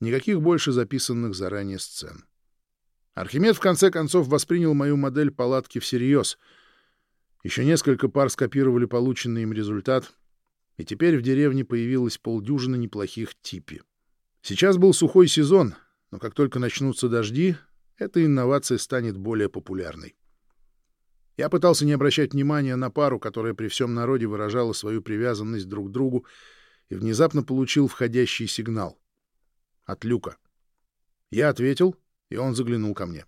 Никаких больше записанных заранее сцен. Архимед в конце концов воспринял мою модель палатки всерьез. Еще несколько пар скопировали полученный им результат, и теперь в деревне появилось полдюжины неплохих типи. Сейчас был сухой сезон, но как только начнутся дожди, эта инновация станет более популярной. Я пытался не обращать внимания на пару, которая при всем народе выражала свою привязанность друг к другу, и внезапно получил входящий сигнал. От Люка. Я ответил, и он заглянул ко мне.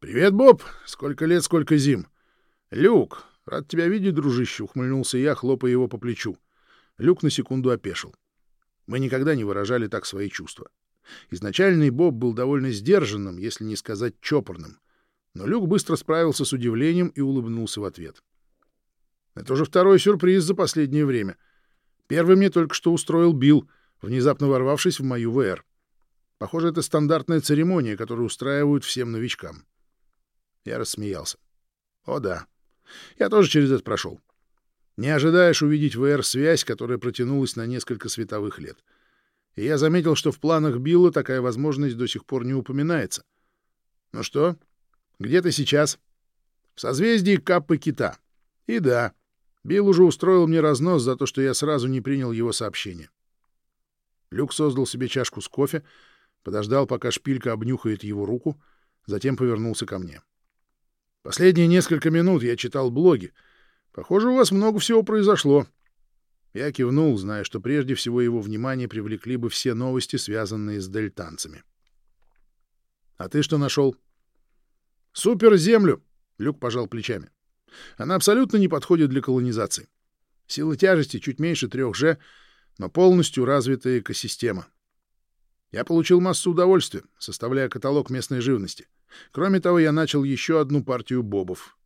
«Привет, Боб! Сколько лет, сколько зим!» «Люк, рад тебя видеть, дружище!» — ухмыльнулся я, хлопая его по плечу. Люк на секунду опешил. Мы никогда не выражали так свои чувства. Изначальный Боб был довольно сдержанным, если не сказать чопорным — но Люк быстро справился с удивлением и улыбнулся в ответ. Это уже второй сюрприз за последнее время. Первый мне только что устроил Билл, внезапно ворвавшись в мою ВР. Похоже, это стандартная церемония, которую устраивают всем новичкам. Я рассмеялся. О да, я тоже через это прошел. Не ожидаешь увидеть ВР-связь, которая протянулась на несколько световых лет. И я заметил, что в планах Билла такая возможность до сих пор не упоминается. Ну что, где ты сейчас? В созвездии Каппы Кита. И да, Билл уже устроил мне разнос за то, что я сразу не принял его сообщение. Люк создал себе чашку с кофе, подождал, пока шпилька обнюхает его руку, затем повернулся ко мне. Последние несколько минут я читал блоги. Похоже, у вас много всего произошло. Я кивнул, зная, что прежде всего его внимание привлекли бы все новости, связанные с дельтанцами. — А ты что нашел? — Суперземлю, Люк пожал плечами. Она абсолютно не подходит для колонизации. Сила тяжести чуть меньше 3G, но полностью развитая экосистема. Я получил массу удовольствия, составляя каталог местной живности. Кроме того, я начал еще одну партию бобов.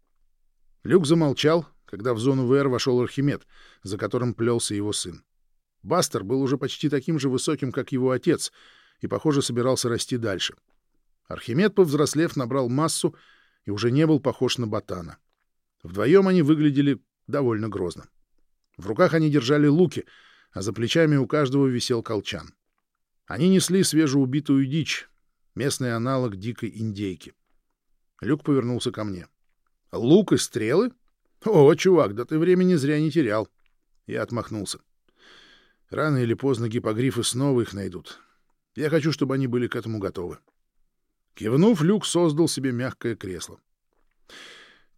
Люк замолчал, когда в зону ВР вошел Архимед, за которым плелся его сын. Бастер был уже почти таким же высоким, как его отец, и, похоже, собирался расти дальше. — Архимед, повзрослев, набрал массу и уже не был похож на ботана. Вдвоем они выглядели довольно грозно. В руках они держали луки, а за плечами у каждого висел колчан. Они несли свежеубитую дичь, местный аналог дикой индейки. Люк повернулся ко мне. — Лук и стрелы? О, чувак, да ты времени зря не терял. Я отмахнулся. Рано или поздно гипогрифы снова их найдут. Я хочу, чтобы они были к этому готовы. — Кивнув, Люк создал себе мягкое кресло.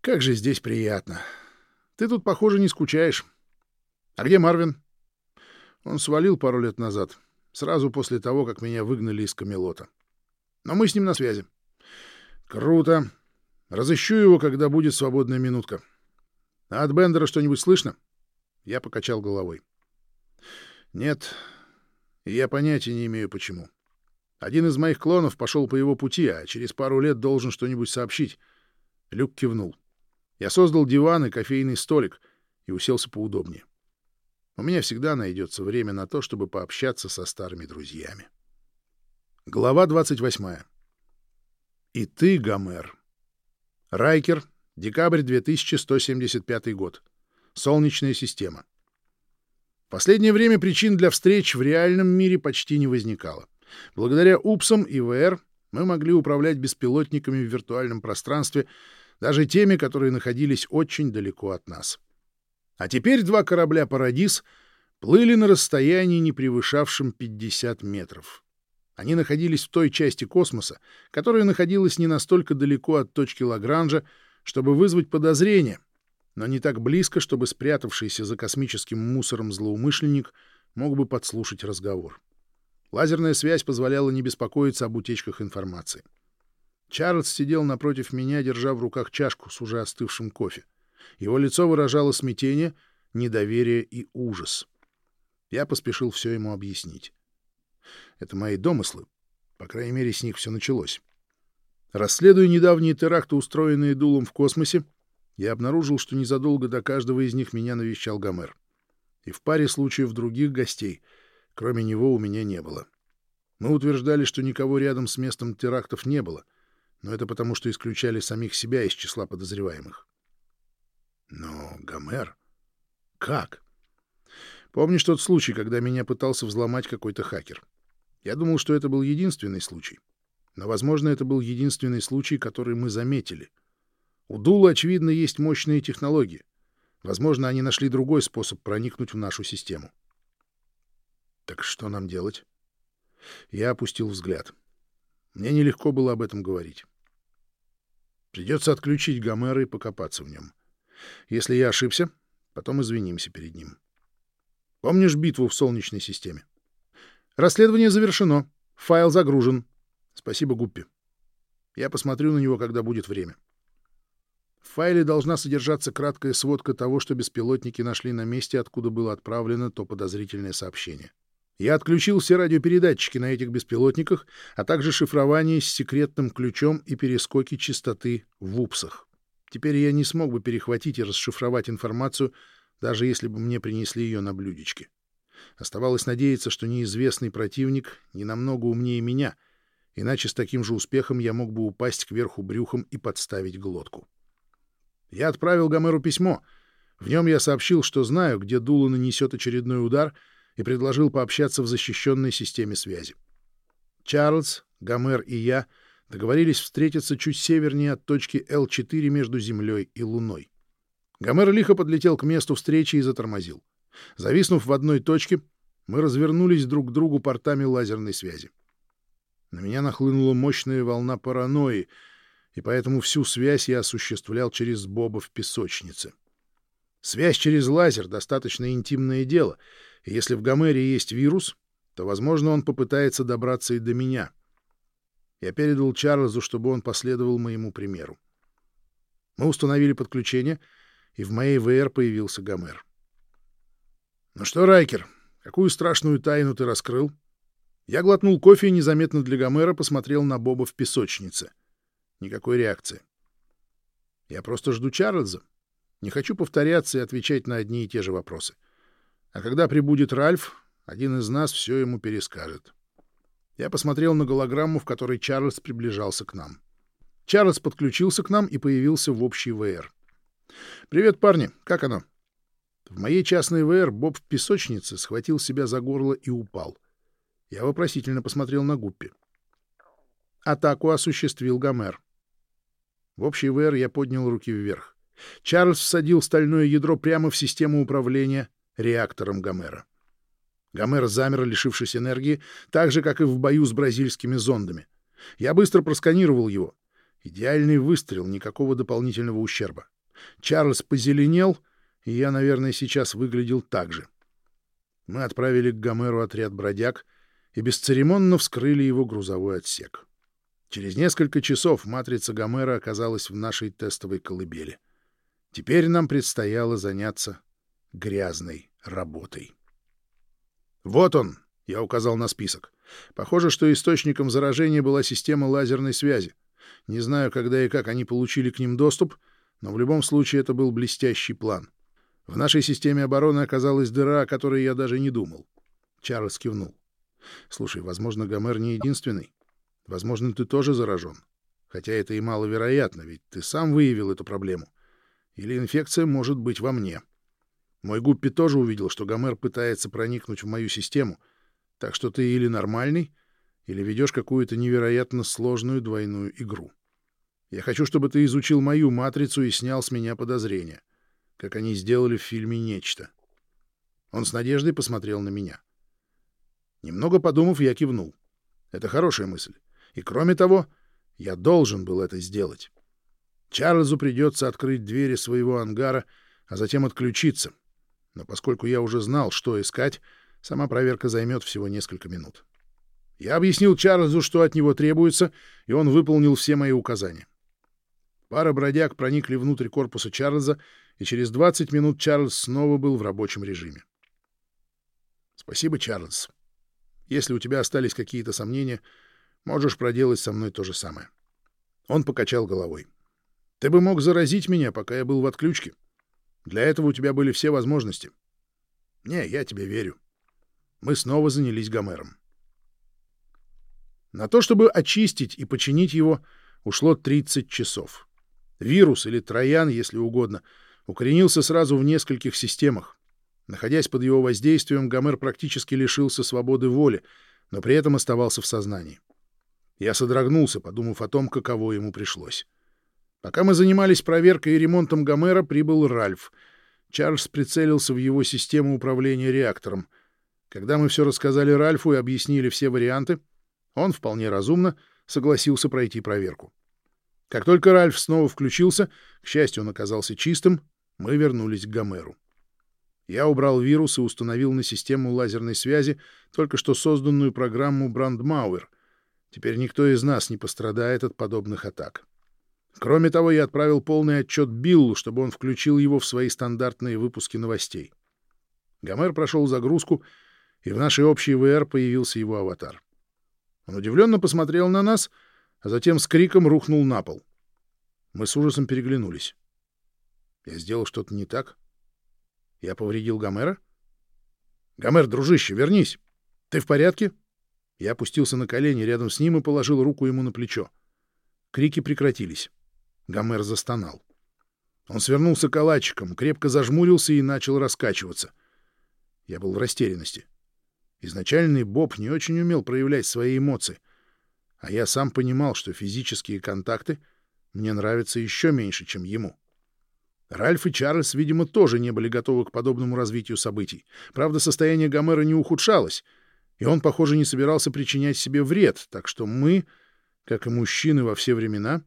«Как же здесь приятно! Ты тут, похоже, не скучаешь. А где Марвин?» Он свалил пару лет назад, сразу после того, как меня выгнали из Камелота. Но мы с ним на связи. «Круто. Разыщу его, когда будет свободная минутка. А от Бендера что-нибудь слышно?» Я покачал головой. «Нет, я понятия не имею, почему». Один из моих клонов пошел по его пути, а через пару лет должен что-нибудь сообщить. Люк кивнул. Я создал диван и кофейный столик и уселся поудобнее. У меня всегда найдется время на то, чтобы пообщаться со старыми друзьями. Глава 28. И ты, Гомер. Райкер, декабрь 2175 год. Солнечная система. В последнее время причин для встреч в реальном мире почти не возникало. Благодаря УПСам и ВР мы могли управлять беспилотниками в виртуальном пространстве, даже теми, которые находились очень далеко от нас. А теперь два корабля «Парадис» плыли на расстоянии, не превышавшем 50 метров. Они находились в той части космоса, которая находилась не настолько далеко от точки Лагранжа, чтобы вызвать подозрение, но не так близко, чтобы спрятавшийся за космическим мусором злоумышленник мог бы подслушать разговор. Лазерная связь позволяла не беспокоиться об утечках информации. Чарльз сидел напротив меня, держа в руках чашку с уже остывшим кофе. Его лицо выражало смятение, недоверие и ужас. Я поспешил все ему объяснить. Это мои домыслы. По крайней мере, с них все началось. Расследуя недавние теракты, устроенные дулом в космосе, я обнаружил, что незадолго до каждого из них меня навещал Гомер. И в паре случаев других гостей — Кроме него у меня не было. Мы утверждали, что никого рядом с местом терактов не было, но это потому, что исключали самих себя из числа подозреваемых. Но Гомер... Как? Помнишь тот случай, когда меня пытался взломать какой-то хакер? Я думал, что это был единственный случай. Но, возможно, это был единственный случай, который мы заметили. У Дула, очевидно, есть мощные технологии. Возможно, они нашли другой способ проникнуть в нашу систему. Так что нам делать? Я опустил взгляд. Мне нелегко было об этом говорить. Придется отключить Гомера и покопаться в нем. Если я ошибся, потом извинимся перед ним. Помнишь битву в Солнечной системе? Расследование завершено. Файл загружен. Спасибо, Гуппи. Я посмотрю на него, когда будет время. В файле должна содержаться краткая сводка того, что беспилотники нашли на месте, откуда было отправлено то подозрительное сообщение. Я отключил все радиопередатчики на этих беспилотниках, а также шифрование с секретным ключом и перескоки частоты в упсах. Теперь я не смог бы перехватить и расшифровать информацию, даже если бы мне принесли ее на блюдечке. Оставалось надеяться, что неизвестный противник не намного умнее меня, иначе с таким же успехом я мог бы упасть кверху брюхом и подставить глотку. Я отправил Гомеру письмо. В нем я сообщил, что знаю, где Дула нанесет очередной удар — и предложил пообщаться в защищенной системе связи. Чарльз, Гомер и я договорились встретиться чуть севернее от точки Л4 между Землей и Луной. Гомер лихо подлетел к месту встречи и затормозил. Зависнув в одной точке, мы развернулись друг к другу портами лазерной связи. На меня нахлынула мощная волна паранойи, и поэтому всю связь я осуществлял через Боба в песочнице. Связь через лазер — достаточно интимное дело — и если в Гомере есть вирус, то, возможно, он попытается добраться и до меня. Я передал Чарльзу, чтобы он последовал моему примеру. Мы установили подключение, и в моей ВР появился Гомер. «Ну что, Райкер, какую страшную тайну ты раскрыл?» Я глотнул кофе и незаметно для Гомера посмотрел на Боба в песочнице. Никакой реакции. Я просто жду Чарльза. Не хочу повторяться и отвечать на одни и те же вопросы. А когда прибудет Ральф, один из нас все ему перескажет. Я посмотрел на голограмму, в которой Чарльз приближался к нам. Чарльз подключился к нам и появился в общей ВР. «Привет, парни. Как оно?» В моей частной ВР Боб в песочнице схватил себя за горло и упал. Я вопросительно посмотрел на Гуппи. Атаку осуществил Гомер. В общей ВР я поднял руки вверх. Чарльз всадил стальное ядро прямо в систему управления реактором Гомера. Гомер замер, лишившись энергии, так же, как и в бою с бразильскими зондами. Я быстро просканировал его. Идеальный выстрел, никакого дополнительного ущерба. Чарльз позеленел, и я, наверное, сейчас выглядел так же. Мы отправили к Гомеру отряд бродяг и бесцеремонно вскрыли его грузовой отсек. Через несколько часов матрица Гомера оказалась в нашей тестовой колыбели. Теперь нам предстояло заняться грязной работой. «Вот он!» — я указал на список. Похоже, что источником заражения была система лазерной связи. Не знаю, когда и как они получили к ним доступ, но в любом случае это был блестящий план. В нашей системе обороны оказалась дыра, о которой я даже не думал. Чарльз кивнул. «Слушай, возможно, Гомер не единственный. Возможно, ты тоже заражен. Хотя это и маловероятно, ведь ты сам выявил эту проблему. Или инфекция может быть во мне». Мой Гуппи тоже увидел, что Гомер пытается проникнуть в мою систему, так что ты или нормальный, или ведешь какую-то невероятно сложную двойную игру. Я хочу, чтобы ты изучил мою матрицу и снял с меня подозрения, как они сделали в фильме «Нечто». Он с надеждой посмотрел на меня. Немного подумав, я кивнул. Это хорошая мысль. И кроме того, я должен был это сделать. Чарльзу придется открыть двери своего ангара, а затем отключиться — но поскольку я уже знал, что искать, сама проверка займет всего несколько минут. Я объяснил Чарльзу, что от него требуется, и он выполнил все мои указания. Пара бродяг проникли внутрь корпуса Чарльза, и через 20 минут Чарльз снова был в рабочем режиме. «Спасибо, Чарльз. Если у тебя остались какие-то сомнения, можешь проделать со мной то же самое». Он покачал головой. «Ты бы мог заразить меня, пока я был в отключке. Для этого у тебя были все возможности. Не, я тебе верю. Мы снова занялись Гомером. На то, чтобы очистить и починить его, ушло 30 часов. Вирус или троян, если угодно, укоренился сразу в нескольких системах. Находясь под его воздействием, Гомер практически лишился свободы воли, но при этом оставался в сознании. Я содрогнулся, подумав о том, каково ему пришлось. Пока мы занимались проверкой и ремонтом Гомера, прибыл Ральф. Чарльз прицелился в его систему управления реактором. Когда мы все рассказали Ральфу и объяснили все варианты, он вполне разумно согласился пройти проверку. Как только Ральф снова включился, к счастью, он оказался чистым, мы вернулись к Гомеру. Я убрал вирус и установил на систему лазерной связи только что созданную программу Брандмауэр. Теперь никто из нас не пострадает от подобных атак. Кроме того, я отправил полный отчет Биллу, чтобы он включил его в свои стандартные выпуски новостей. Гомер прошел загрузку, и в нашей общей ВР появился его аватар. Он удивленно посмотрел на нас, а затем с криком рухнул на пол. Мы с ужасом переглянулись. Я сделал что-то не так? Я повредил Гомера? Гомер, дружище, вернись! Ты в порядке? Я опустился на колени рядом с ним и положил руку ему на плечо. Крики прекратились. Гомер застонал. Он свернулся калачиком, крепко зажмурился и начал раскачиваться. Я был в растерянности. Изначальный Боб не очень умел проявлять свои эмоции, а я сам понимал, что физические контакты мне нравятся еще меньше, чем ему. Ральф и Чарльз, видимо, тоже не были готовы к подобному развитию событий. Правда, состояние Гомера не ухудшалось, и он, похоже, не собирался причинять себе вред, так что мы, как и мужчины во все времена,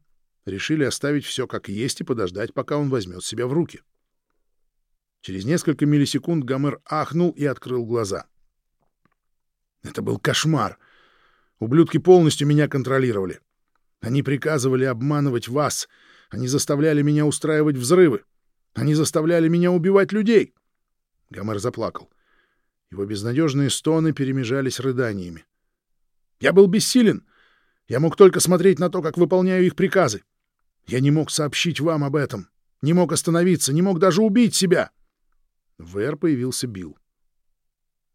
решили оставить все как есть и подождать, пока он возьмет себя в руки. Через несколько миллисекунд Гомер ахнул и открыл глаза. Это был кошмар. Ублюдки полностью меня контролировали. Они приказывали обманывать вас. Они заставляли меня устраивать взрывы. Они заставляли меня убивать людей. Гомер заплакал. Его безнадежные стоны перемежались рыданиями. Я был бессилен. Я мог только смотреть на то, как выполняю их приказы. Я не мог сообщить вам об этом. Не мог остановиться, не мог даже убить себя. В Эр появился Билл.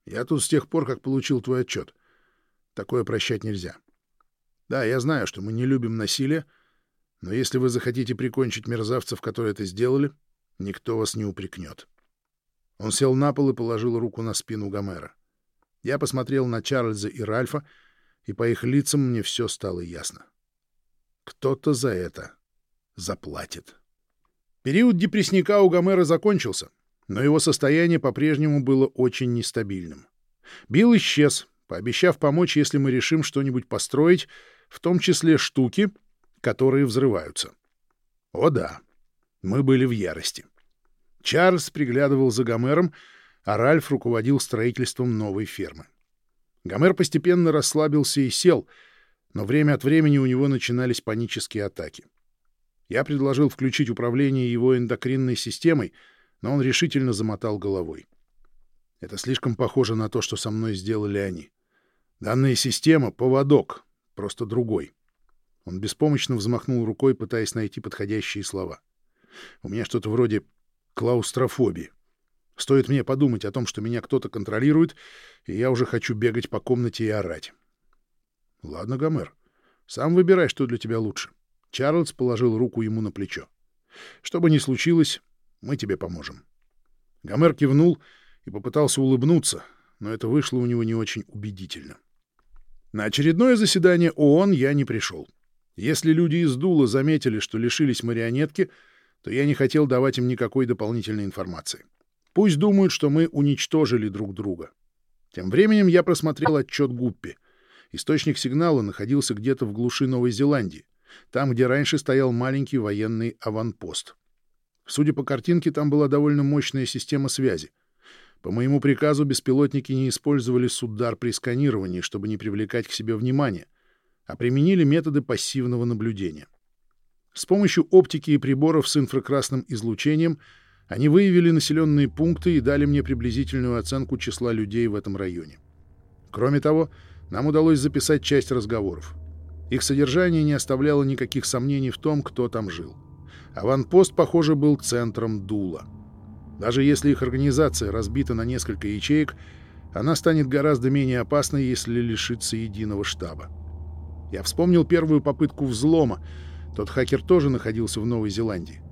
Я тут с тех пор, как получил твой отчет. Такое прощать нельзя. Да, я знаю, что мы не любим насилие, но если вы захотите прикончить мерзавцев, которые это сделали, никто вас не упрекнет. Он сел на пол и положил руку на спину Гомера. Я посмотрел на Чарльза и Ральфа, и по их лицам мне все стало ясно. Кто-то за это заплатит. Период депрессника у Гомера закончился, но его состояние по-прежнему было очень нестабильным. Билл исчез, пообещав помочь, если мы решим что-нибудь построить, в том числе штуки, которые взрываются. О да, мы были в ярости. Чарльз приглядывал за Гомером, а Ральф руководил строительством новой фермы. Гомер постепенно расслабился и сел, но время от времени у него начинались панические атаки. Я предложил включить управление его эндокринной системой — но он решительно замотал головой. Это слишком похоже на то, что со мной сделали они. Данная система — поводок, просто другой. Он беспомощно взмахнул рукой, пытаясь найти подходящие слова. У меня что-то вроде клаустрофобии. Стоит мне подумать о том, что меня кто-то контролирует, и я уже хочу бегать по комнате и орать. — Ладно, Гомер, сам выбирай, что для тебя лучше. Чарльз положил руку ему на плечо. Что бы ни случилось, мы тебе поможем. Гомер кивнул и попытался улыбнуться, но это вышло у него не очень убедительно. На очередное заседание ООН я не пришел. Если люди из Дула заметили, что лишились марионетки, то я не хотел давать им никакой дополнительной информации. Пусть думают, что мы уничтожили друг друга. Тем временем я просмотрел отчет Гуппи. Источник сигнала находился где-то в глуши Новой Зеландии, там, где раньше стоял маленький военный аванпост. Судя по картинке, там была довольно мощная система связи. По моему приказу беспилотники не использовали судар при сканировании, чтобы не привлекать к себе внимания, а применили методы пассивного наблюдения. С помощью оптики и приборов с инфракрасным излучением они выявили населенные пункты и дали мне приблизительную оценку числа людей в этом районе. Кроме того, нам удалось записать часть разговоров. Их содержание не оставляло никаких сомнений в том, кто там жил. Аванпост, похоже, был центром дула. Даже если их организация разбита на несколько ячеек, она станет гораздо менее опасной, если лишится единого штаба. Я вспомнил первую попытку взлома. Тот хакер тоже находился в Новой Зеландии.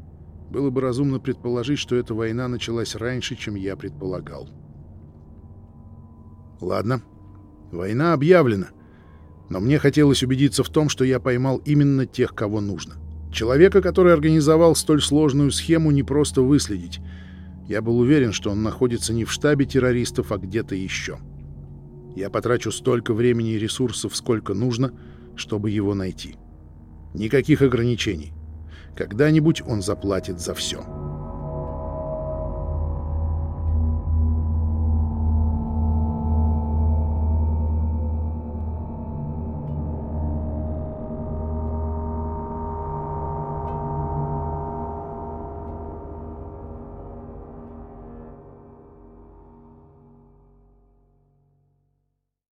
Было бы разумно предположить, что эта война началась раньше, чем я предполагал. Ладно, война объявлена. Но мне хотелось убедиться в том, что я поймал именно тех, кого нужно. Человека, который организовал столь сложную схему, не просто выследить. Я был уверен, что он находится не в штабе террористов, а где-то еще. Я потрачу столько времени и ресурсов, сколько нужно, чтобы его найти. Никаких ограничений. Когда-нибудь он заплатит за все.